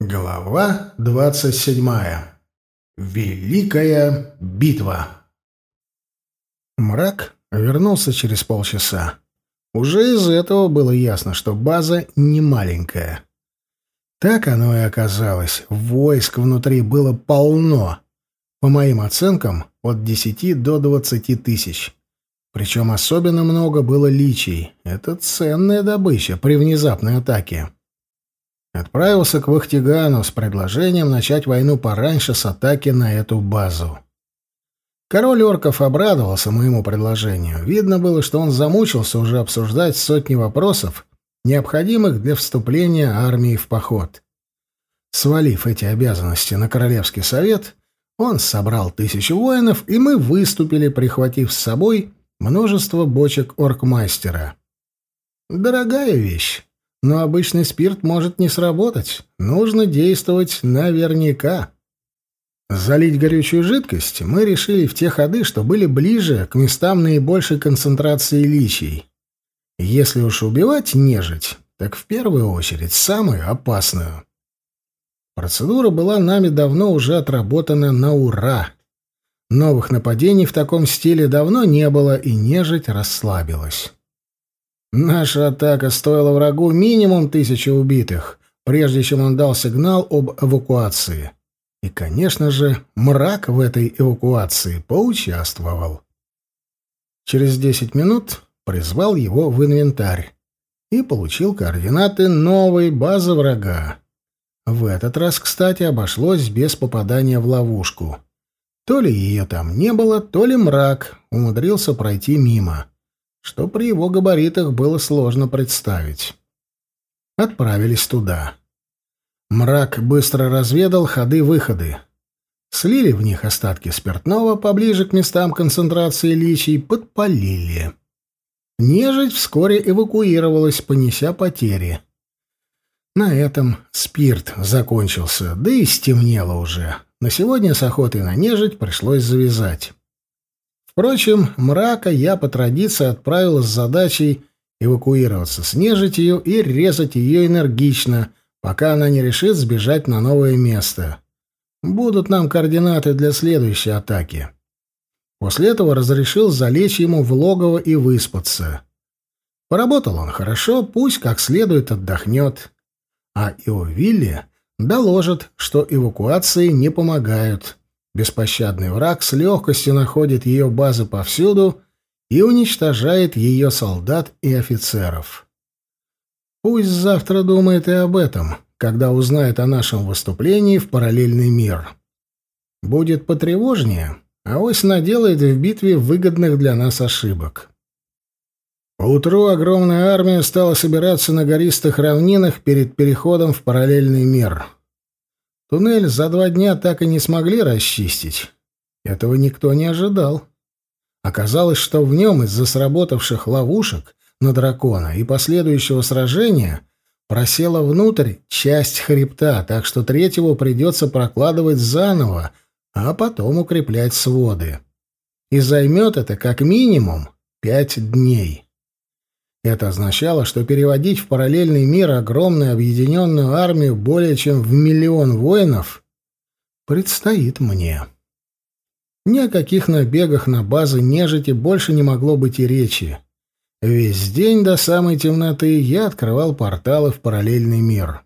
Глава двадцать седьмая. Великая битва. Мрак вернулся через полчаса. Уже из этого было ясно, что база не маленькая. Так оно и оказалось. Войск внутри было полно. По моим оценкам, от десяти до двадцати тысяч. Причем особенно много было личий. Это ценная добыча при внезапной атаке отправился к Вахтигану с предложением начать войну пораньше с атаки на эту базу. Король орков обрадовался моему предложению. Видно было, что он замучился уже обсуждать сотни вопросов, необходимых для вступления армии в поход. Свалив эти обязанности на Королевский совет, он собрал тысячу воинов, и мы выступили, прихватив с собой множество бочек оркмастера. Дорогая вещь но обычный спирт может не сработать. Нужно действовать наверняка. Залить горючую жидкость мы решили в те ходы, что были ближе к местам наибольшей концентрации личий. Если уж убивать нежить, так в первую очередь самую опасную. Процедура была нами давно уже отработана на ура. Новых нападений в таком стиле давно не было, и нежить расслабилась. Наша атака стоила врагу минимум тысячи убитых, прежде чем он дал сигнал об эвакуации. И, конечно же, мрак в этой эвакуации поучаствовал. Через десять минут призвал его в инвентарь и получил координаты новой базы врага. В этот раз, кстати, обошлось без попадания в ловушку. То ли ее там не было, то ли мрак умудрился пройти мимо что при его габаритах было сложно представить. Отправились туда. Мрак быстро разведал ходы-выходы. Слили в них остатки спиртного поближе к местам концентрации личий, подпалили. Нежить вскоре эвакуировалась, понеся потери. На этом спирт закончился, да и стемнело уже. На сегодня с охотой на нежить пришлось завязать. Впрочем, мрака я по традиции отправил с задачей эвакуироваться с нежитью и резать ее энергично, пока она не решит сбежать на новое место. Будут нам координаты для следующей атаки. После этого разрешил залечь ему в логово и выспаться. Поработал он хорошо, пусть как следует отдохнет. А Иовилле доложит, что эвакуации не помогают. Беспощадный враг с легкостью находит ее базы повсюду и уничтожает ее солдат и офицеров. Пусть завтра думает и об этом, когда узнает о нашем выступлении в параллельный мир. Будет потревожнее, а ось наделает в битве выгодных для нас ошибок. Поутру огромная армия стала собираться на гористых равнинах перед переходом в параллельный мир — Туннель за два дня так и не смогли расчистить. Этого никто не ожидал. Оказалось, что в нем из-за сработавших ловушек на дракона и последующего сражения просела внутрь часть хребта, так что третьего придется прокладывать заново, а потом укреплять своды. И займет это как минимум пять дней. Это означало, что переводить в параллельный мир огромную объединенную армию более чем в миллион воинов предстоит мне. Ни о каких набегах на базы нежити больше не могло быть и речи. Весь день до самой темноты я открывал порталы в параллельный мир.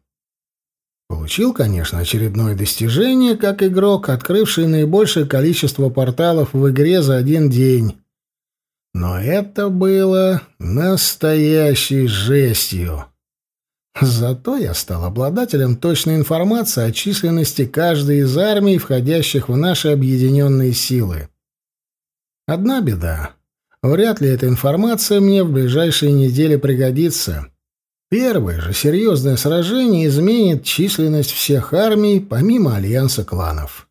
Получил, конечно, очередное достижение, как игрок, открывший наибольшее количество порталов в игре за один день. Но это было настоящей жестью. Зато я стал обладателем точной информации о численности каждой из армий, входящих в наши объединенные силы. Одна беда. Вряд ли эта информация мне в ближайшие недели пригодится. Первое же серьезное сражение изменит численность всех армий, помимо альянса кланов.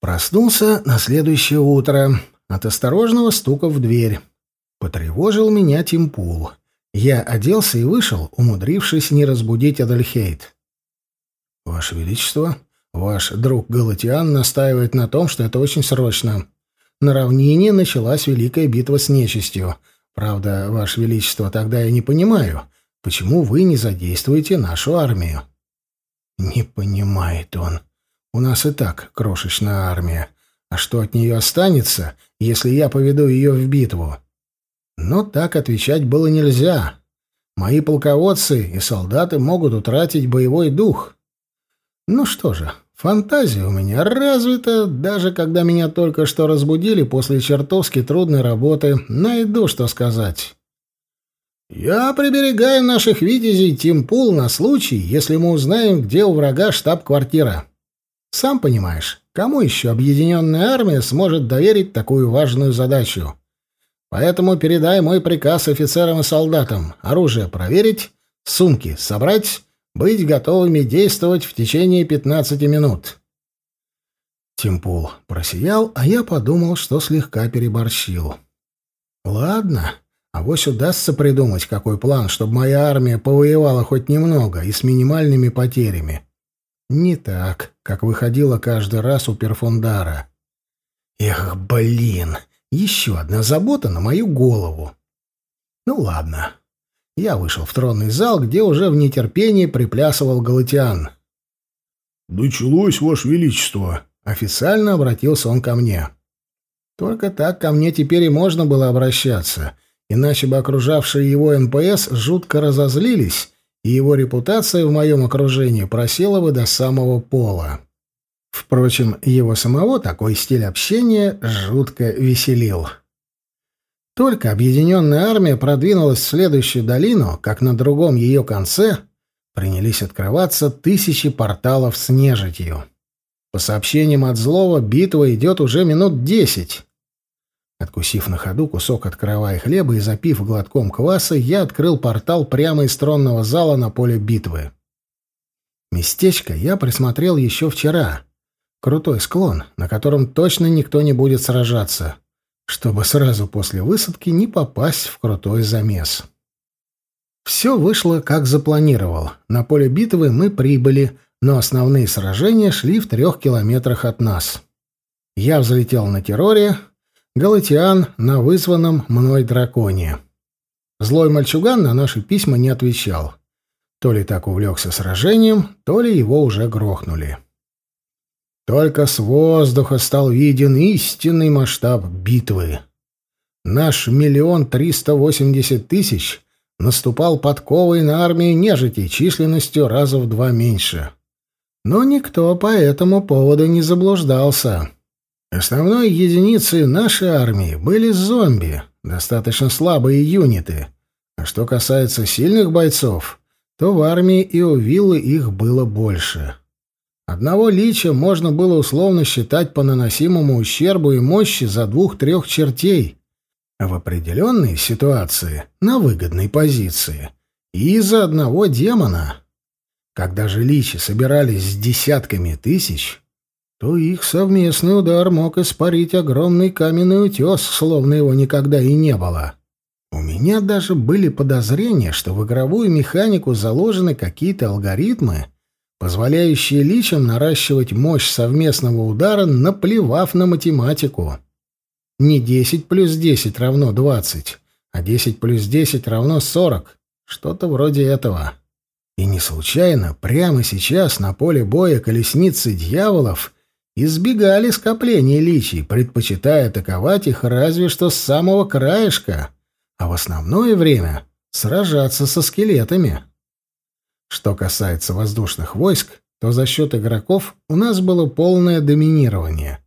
Проснулся на следующее утро от осторожного стука в дверь. Потревожил меня Тимпул. Я оделся и вышел, умудрившись не разбудить Адальхейт. «Ваше Величество, ваш друг Галатиан настаивает на том, что это очень срочно. На равнине началась великая битва с нечистью. Правда, Ваше Величество, тогда я не понимаю, почему вы не задействуете нашу армию?» Не понимает он. У нас и так крошечная армия. А что от нее останется, если я поведу ее в битву? Но так отвечать было нельзя. Мои полководцы и солдаты могут утратить боевой дух. Ну что же, фантазия у меня развита, даже когда меня только что разбудили после чертовски трудной работы, найду что сказать. Я приберегаю наших витязей Тимпул на случай, если мы узнаем, где у врага штаб-квартира. Сам понимаешь, кому еще объединенная армия сможет доверить такую важную задачу? Поэтому передай мой приказ офицерам и солдатам. Оружие проверить, сумки собрать, быть готовыми действовать в течение 15 минут. Тимпул просиял, а я подумал, что слегка переборщил. Ладно, а авось удастся придумать какой план, чтобы моя армия повоевала хоть немного и с минимальными потерями. Не так, как выходило каждый раз у Перфундара. Эх, блин, еще одна забота на мою голову. Ну ладно. Я вышел в тронный зал, где уже в нетерпении приплясывал Галатиан. «Началось, Ваше Величество!» Официально обратился он ко мне. Только так ко мне теперь и можно было обращаться, иначе бы окружавшие его НПС жутко разозлились, и его репутация в моем окружении просела бы до самого пола. Впрочем, его самого такой стиль общения жутко веселил. Только объединенная армия продвинулась в следующую долину, как на другом ее конце принялись открываться тысячи порталов с нежитью. По сообщениям от злого, битва идет уже минут десять. Откусив на ходу кусок от крова хлеба и запив глотком кваса, я открыл портал прямо из тронного зала на поле битвы. Местечко я присмотрел еще вчера, Крутой склон, на котором точно никто не будет сражаться, чтобы сразу после высадки не попасть в крутой замес. Все вышло, как запланировал. На поле битвы мы прибыли, но основные сражения шли в трех километрах от нас. Я взлетел на терроре, Галатиан на вызванном мной драконе. Злой мальчуган на наши письма не отвечал. То ли так увлекся сражением, то ли его уже грохнули. Только с воздуха стал виден истинный масштаб битвы. Наш миллион триста восемьдесят тысяч наступал подковой на армию нежити численностью раза в два меньше. Но никто по этому поводу не заблуждался. Основной единицей нашей армии были зомби, достаточно слабые юниты. А что касается сильных бойцов, то в армии и у Виллы их было больше. Одного лича можно было условно считать по наносимому ущербу и мощи за двух-трех чертей, в определенной ситуации на выгодной позиции и за одного демона. Когда же личи собирались с десятками тысяч, то их совместный удар мог испарить огромный каменный утес, словно его никогда и не было. У меня даже были подозрения, что в игровую механику заложены какие-то алгоритмы, позволяющие личам наращивать мощь совместного удара, наплевав на математику. Не 10 плюс 10 равно 20, а 10 плюс 10 равно 40. Что-то вроде этого. И не случайно прямо сейчас на поле боя колесницы дьяволов избегали скопления личий, предпочитая атаковать их разве что с самого краешка, а в основное время сражаться со скелетами. Что касается воздушных войск, то за счет игроков у нас было полное доминирование.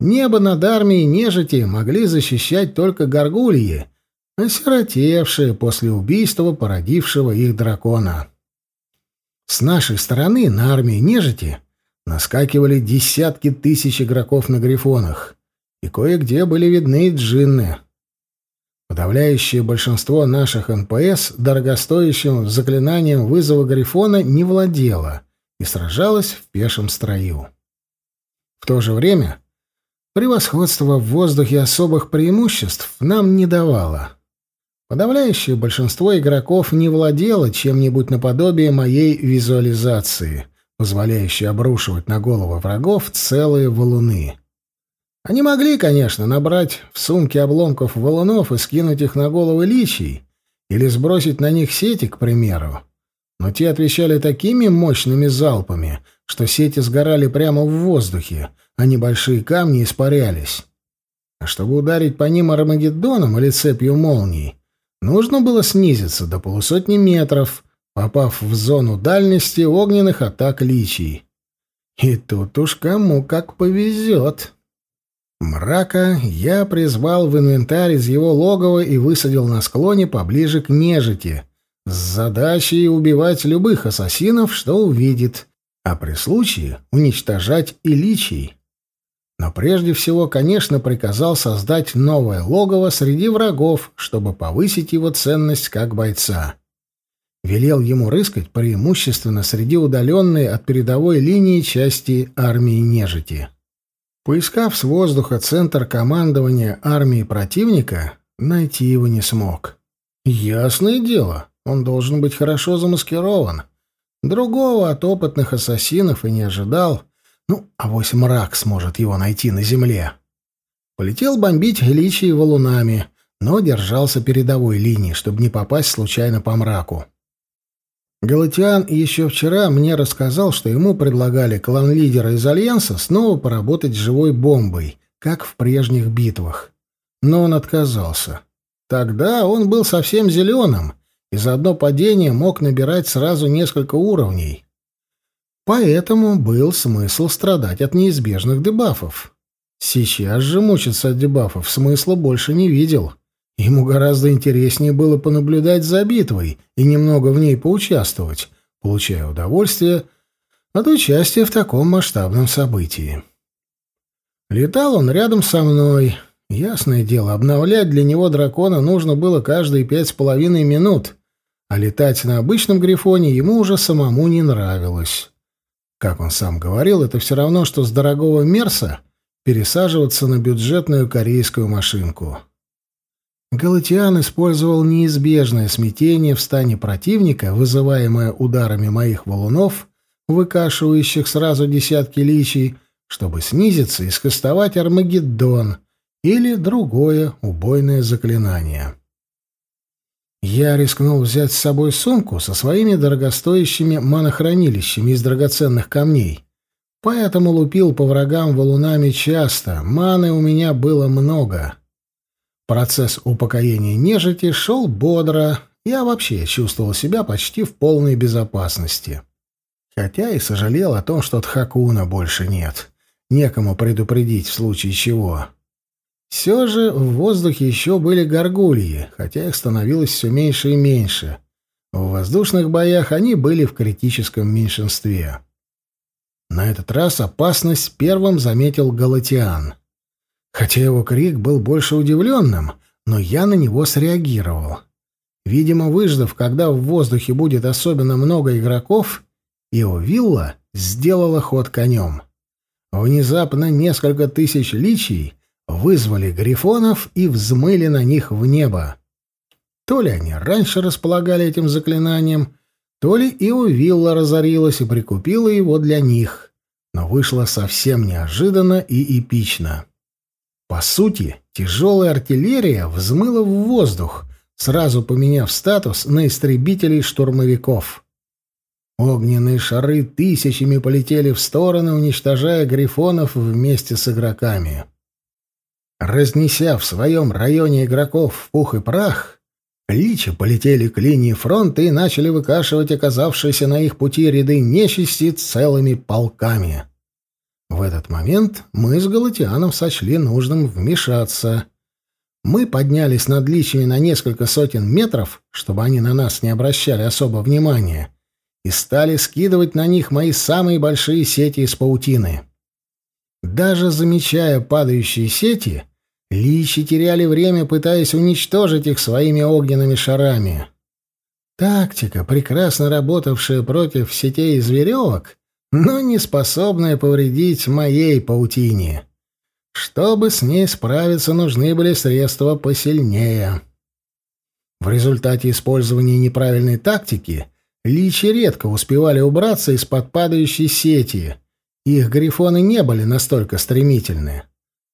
Небо над армией нежити могли защищать только горгульи, осиротевшие после убийства породившего их дракона. С нашей стороны на армии нежити наскакивали десятки тысяч игроков на грифонах, и кое-где были видны джинны — Подавляющее большинство наших НПС дорогостоящим заклинанием вызова Грифона не владело и сражалось в пешем строю. В то же время превосходство в воздухе особых преимуществ нам не давало. Подавляющее большинство игроков не владело чем-нибудь наподобие моей визуализации, позволяющей обрушивать на головы врагов целые валуны. Они могли, конечно, набрать в сумке обломков валунов и скинуть их на головы личий, или сбросить на них сети, к примеру. но те отвечали такими мощными залпами, что сети сгорали прямо в воздухе, а небольшие камни испарялись. А чтобы ударить по ним армагеддоном или цепью молний, нужно было снизиться до полусотни метров, попав в зону дальности огненных атак личий. И тут уж кому как повезет. Мрака я призвал в инвентарь из его логова и высадил на склоне поближе к нежити, с задачей убивать любых ассасинов, что увидит, а при случае уничтожать и личий. Но прежде всего, конечно, приказал создать новое логово среди врагов, чтобы повысить его ценность как бойца. Велел ему рыскать преимущественно среди удаленной от передовой линии части армии нежити. Поискав с воздуха центр командования армии противника, найти его не смог. Ясное дело, он должен быть хорошо замаскирован. Другого от опытных ассасинов и не ожидал. Ну, а вось мрак сможет его найти на земле. Полетел бомбить личии валунами, но держался передовой линии, чтобы не попасть случайно по мраку. Галатиан еще вчера мне рассказал, что ему предлагали клан-лидера из Альянса снова поработать живой бомбой, как в прежних битвах. Но он отказался. Тогда он был совсем зеленым, и за одно падение мог набирать сразу несколько уровней. Поэтому был смысл страдать от неизбежных дебафов. Сейчас же мучиться от дебафов смысла больше не видел. Ему гораздо интереснее было понаблюдать за битвой и немного в ней поучаствовать, получая удовольствие от участия в таком масштабном событии. Летал он рядом со мной. Ясное дело, обновлять для него дракона нужно было каждые пять с половиной минут, а летать на обычном грифоне ему уже самому не нравилось. Как он сам говорил, это все равно, что с дорогого Мерса пересаживаться на бюджетную корейскую машинку. Галатиан использовал неизбежное смятение в стане противника, вызываемое ударами моих валунов, выкашивающих сразу десятки личий, чтобы снизиться и скостовать Армагеддон или другое убойное заклинание. Я рискнул взять с собой сумку со своими дорогостоящими манохранилищами из драгоценных камней, поэтому лупил по врагам валунами часто, маны у меня было много. Процесс упокоения нежити шел бодро, я вообще чувствовал себя почти в полной безопасности. Хотя и сожалел о том, что Тхакуна больше нет. Некому предупредить в случае чего. Все же в воздухе еще были горгульи, хотя их становилось все меньше и меньше. В воздушных боях они были в критическом меньшинстве. На этот раз опасность первым заметил Галатиан — Хотя его крик был больше удивленным, но я на него среагировал. Видимо, выждав, когда в воздухе будет особенно много игроков, Иовилла сделала ход конем. Внезапно несколько тысяч личий вызвали грифонов и взмыли на них в небо. То ли они раньше располагали этим заклинанием, то ли Иовилла разорилась и прикупила его для них, но вышло совсем неожиданно и эпично. По сути, тяжелая артиллерия взмыла в воздух, сразу поменяв статус на истребителей-штурмовиков. Огненные шары тысячами полетели в стороны, уничтожая грифонов вместе с игроками. Разнеся в своем районе игроков в пух и прах, личи полетели к линии фронта и начали выкашивать оказавшиеся на их пути ряды нечисти целыми полками. В этот момент мы с Галатианом сочли нужным вмешаться. Мы поднялись над личами на несколько сотен метров, чтобы они на нас не обращали особо внимания, и стали скидывать на них мои самые большие сети из паутины. Даже замечая падающие сети, личи теряли время, пытаясь уничтожить их своими огненными шарами. Тактика, прекрасно работавшая против сетей из веревок, но не способная повредить моей паутине. Чтобы с ней справиться, нужны были средства посильнее. В результате использования неправильной тактики личи редко успевали убраться из-под падающей сети. Их грифоны не были настолько стремительны.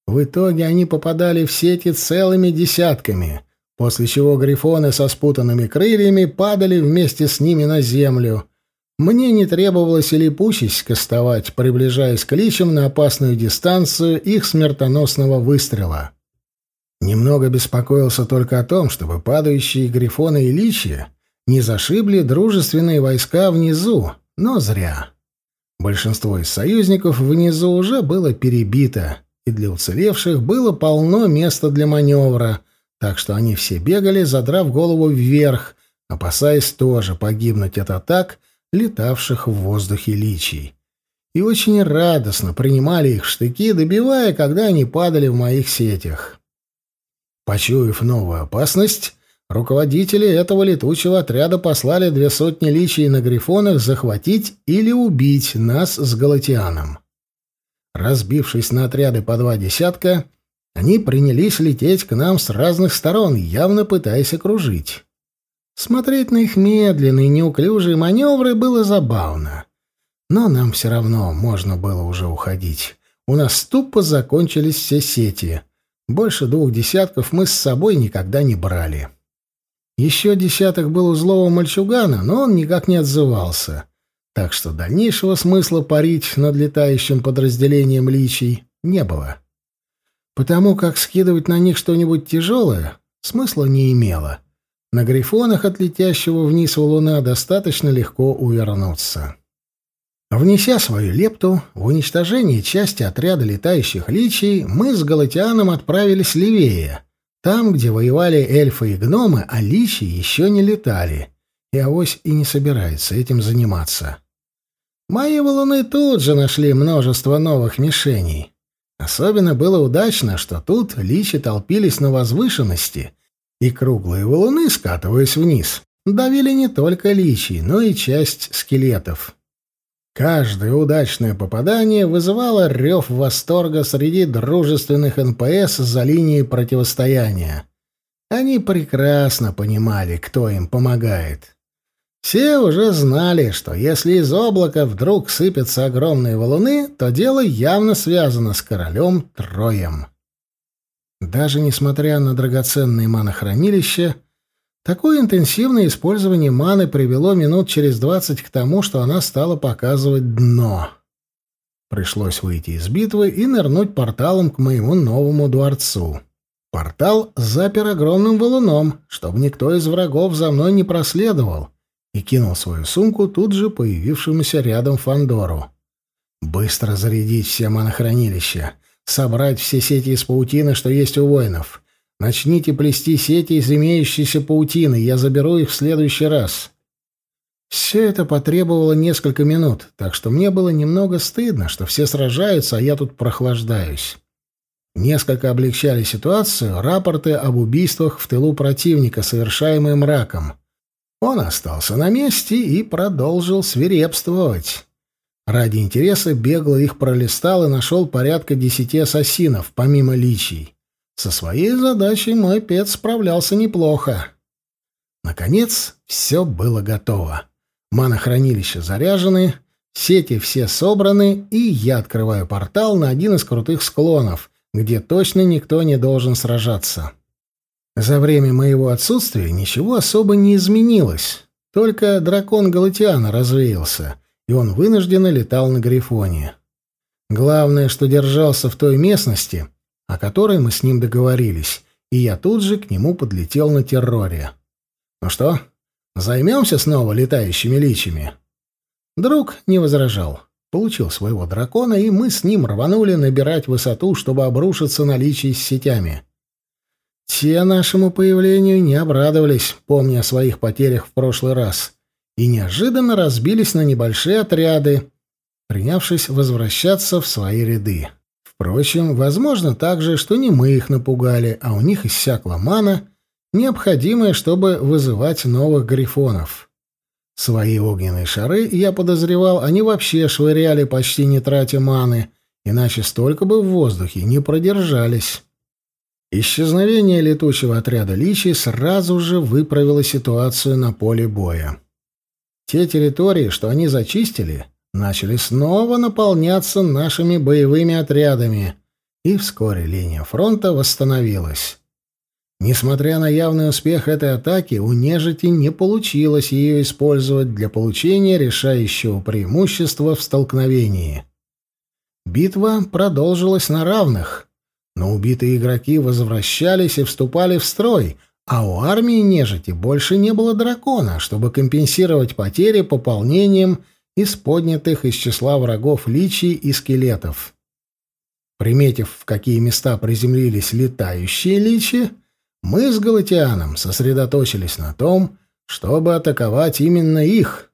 В итоге они попадали в сети целыми десятками, после чего грифоны со спутанными крыльями падали вместе с ними на землю. Мне не требовалось и липучесть кастовать, приближаясь к личам на опасную дистанцию их смертоносного выстрела. Немного беспокоился только о том, чтобы падающие грифоны и личи не зашибли дружественные войска внизу, но зря. Большинство из союзников внизу уже было перебито, и для уцелевших было полно места для маневра, так что они все бегали, задрав голову вверх, опасаясь тоже погибнуть от атак летавших в воздухе личий. И очень радостно принимали их штыки, добивая, когда они падали в моих сетях. Почуяв новую опасность, руководители этого летучего отряда послали две сотни личий на грифонах захватить или убить нас с Галатианом. Разбившись на отряды по два десятка, они принялись лететь к нам с разных сторон, явно пытаясь окружить. Смотреть на их медленные, неуклюжие маневры было забавно. Но нам все равно можно было уже уходить. У нас тупо закончились все сети — больше двух десятков мы с собой никогда не брали. Еще десяток был у злого мальчугана, но он никак не отзывался. Так что дальнейшего смысла парить над летающим подразделением личий не было. Потому как скидывать на них что-нибудь тяжелое смысла не имело. На грифонах от летящего вниз валуна достаточно легко увернуться. Внеся свою лепту в уничтожение части отряда летающих личий, мы с Галатианом отправились левее, там, где воевали эльфы и гномы, а личи еще не летали, и авось и не собирается этим заниматься. Мои валуны тут же нашли множество новых мишеней. Особенно было удачно, что тут личи толпились на возвышенности, и круглые валуны, скатываясь вниз, давили не только личей, но и часть скелетов. Каждое удачное попадание вызывало рев восторга среди дружественных НПС за линией противостояния. Они прекрасно понимали, кто им помогает. Все уже знали, что если из облака вдруг сыпятся огромные валуны, то дело явно связано с королем Троем. Даже несмотря на драгоценные манохранилища, Такое интенсивное использование маны привело минут через двадцать к тому, что она стала показывать дно. Пришлось выйти из битвы и нырнуть порталом к моему новому дворцу. Портал запер огромным валуном, чтобы никто из врагов за мной не проследовал, и кинул свою сумку тут же появившемуся рядом Фандору. Быстро зарядить все манохранилища, собрать все сети из паутины, что есть у воинов — Начните плести сети из имеющейся паутины, я заберу их в следующий раз. Все это потребовало несколько минут, так что мне было немного стыдно, что все сражаются, а я тут прохлаждаюсь. Несколько облегчали ситуацию рапорты об убийствах в тылу противника, совершаемые мраком. Он остался на месте и продолжил свирепствовать. Ради интереса бегло их пролистал и нашел порядка десяти ассасинов, помимо личий. Со своей задачей мой пец справлялся неплохо. Наконец, все было готово. Манохранилища заряжены, сети все собраны, и я открываю портал на один из крутых склонов, где точно никто не должен сражаться. За время моего отсутствия ничего особо не изменилось, только дракон Галатиана развеялся, и он вынужденно летал на Грифоне. Главное, что держался в той местности, о которой мы с ним договорились, и я тут же к нему подлетел на терроре. «Ну что, займемся снова летающими личами?» Друг не возражал. Получил своего дракона, и мы с ним рванули набирать высоту, чтобы обрушиться на личи с сетями. Те нашему появлению не обрадовались, помня о своих потерях в прошлый раз, и неожиданно разбились на небольшие отряды, принявшись возвращаться в свои ряды. Впрочем, возможно также, что не мы их напугали, а у них иссякла мана, необходимая, чтобы вызывать новых грифонов. Свои огненные шары, я подозревал, они вообще швыряли, почти не тратя маны, иначе столько бы в воздухе не продержались. Исчезновение летучего отряда личий сразу же выправило ситуацию на поле боя. Те территории, что они зачистили, начали снова наполняться нашими боевыми отрядами, и вскоре линия фронта восстановилась. Несмотря на явный успех этой атаки, у нежити не получилось ее использовать для получения решающего преимущества в столкновении. Битва продолжилась на равных, но убитые игроки возвращались и вступали в строй, а у армии нежити больше не было дракона, чтобы компенсировать потери пополнением из поднятых из числа врагов личий и скелетов. Приметив, в какие места приземлились летающие личи, мы с Галатианом сосредоточились на том, чтобы атаковать именно их.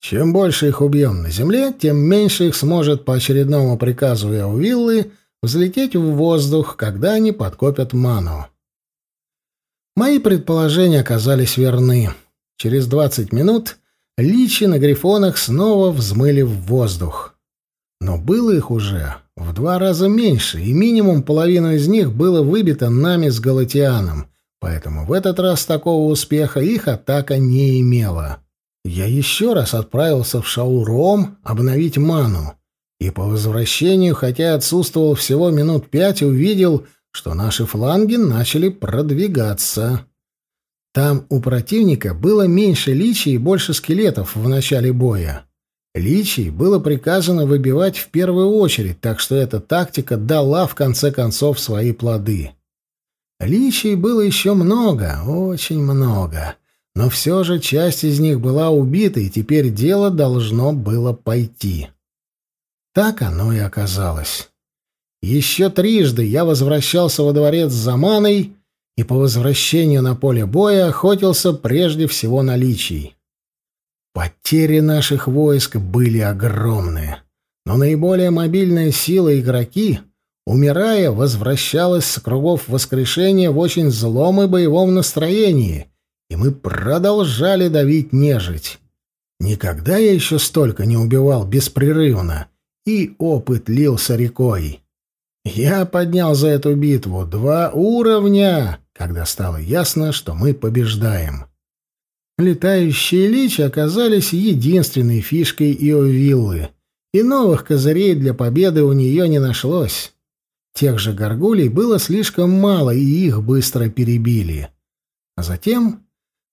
Чем больше их убьем на земле, тем меньше их сможет по очередному приказу Эувиллы взлететь в воздух, когда они подкопят ману. Мои предположения оказались верны. Через двадцать минут личи на грифонах снова взмыли в воздух. Но было их уже в два раза меньше, и минимум половину из них было выбито нами с Галатианом, поэтому в этот раз такого успеха их атака не имела. Я еще раз отправился в Шауром обновить ману, и по возвращению, хотя отсутствовал всего минут пять, увидел, что наши фланги начали продвигаться. Там у противника было меньше личий и больше скелетов в начале боя. Личий было приказано выбивать в первую очередь, так что эта тактика дала в конце концов свои плоды. Личий было еще много, очень много, но все же часть из них была убита, и теперь дело должно было пойти. Так оно и оказалось. Еще трижды я возвращался во дворец за маной и по возвращению на поле боя охотился прежде всего на личий. Потери наших войск были огромные, но наиболее мобильная сила игроки, умирая, возвращалась с кругов воскрешения в очень злом и боевом настроении, и мы продолжали давить нежить. Никогда я еще столько не убивал беспрерывно, и опыт лился рекой. Я поднял за эту битву два уровня, когда стало ясно, что мы побеждаем. Летающие личи оказались единственной фишкой Иовиллы, и новых козырей для победы у нее не нашлось. Тех же горгулей было слишком мало, и их быстро перебили. А затем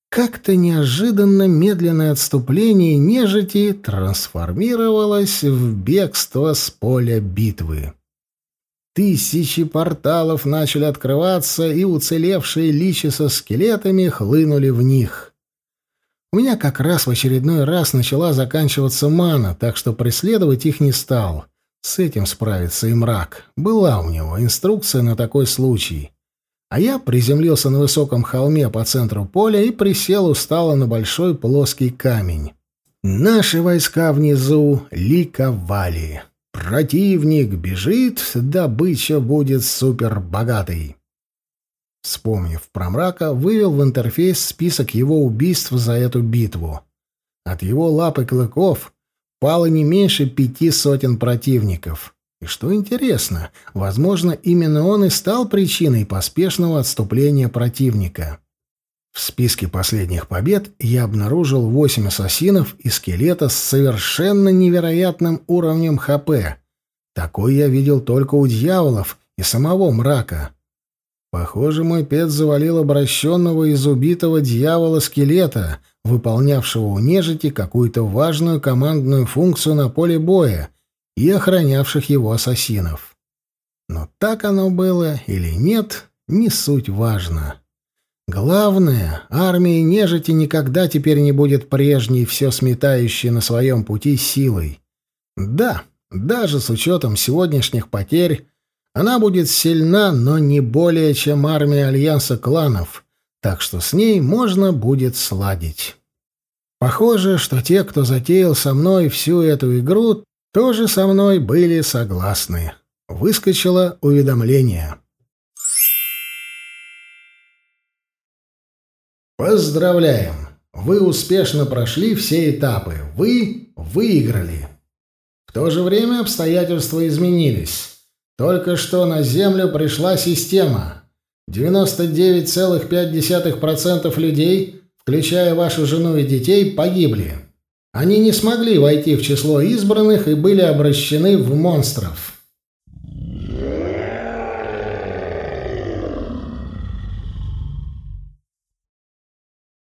как-то неожиданно медленное отступление нежити трансформировалось в бегство с поля битвы. Тысячи порталов начали открываться, и уцелевшие личи со скелетами хлынули в них — у меня как раз в очередной раз начала заканчиваться мана, так что преследовать их не стал. С этим справится и мрак. Была у него инструкция на такой случай. А я приземлился на высоком холме по центру поля и присел устало на большой плоский камень. Наши войска внизу ликовали. Противник бежит, добыча будет супербогатой. Вспомнив про мрака, вывел в интерфейс список его убийств за эту битву. От его лап и клыков пало не меньше пяти сотен противников. И что интересно, возможно, именно он и стал причиной поспешного отступления противника. В списке последних побед я обнаружил восемь ассасинов и скелета с совершенно невероятным уровнем ХП. Такой я видел только у дьяволов и самого мрака. Похоже, мой пет завалил обращенного из убитого дьявола-скелета, выполнявшего у нежити какую-то важную командную функцию на поле боя и охранявших его ассасинов. Но так оно было или нет, не суть важно. Главное, армия нежити никогда теперь не будет прежней, все сметающей на своем пути силой. Да, даже с учетом сегодняшних потерь, она будет сильна, но не более, чем армия Альянса кланов, так что с ней можно будет сладить. Похоже, что те, кто затеял со мной всю эту игру, тоже со мной были согласны. Выскочило уведомление. Поздравляем! Вы успешно прошли все этапы. Вы выиграли. В то же время обстоятельства изменились. Только что на Землю пришла система. 99,5% людей, включая вашу жену и детей, погибли. Они не смогли войти в число избранных и были обращены в монстров.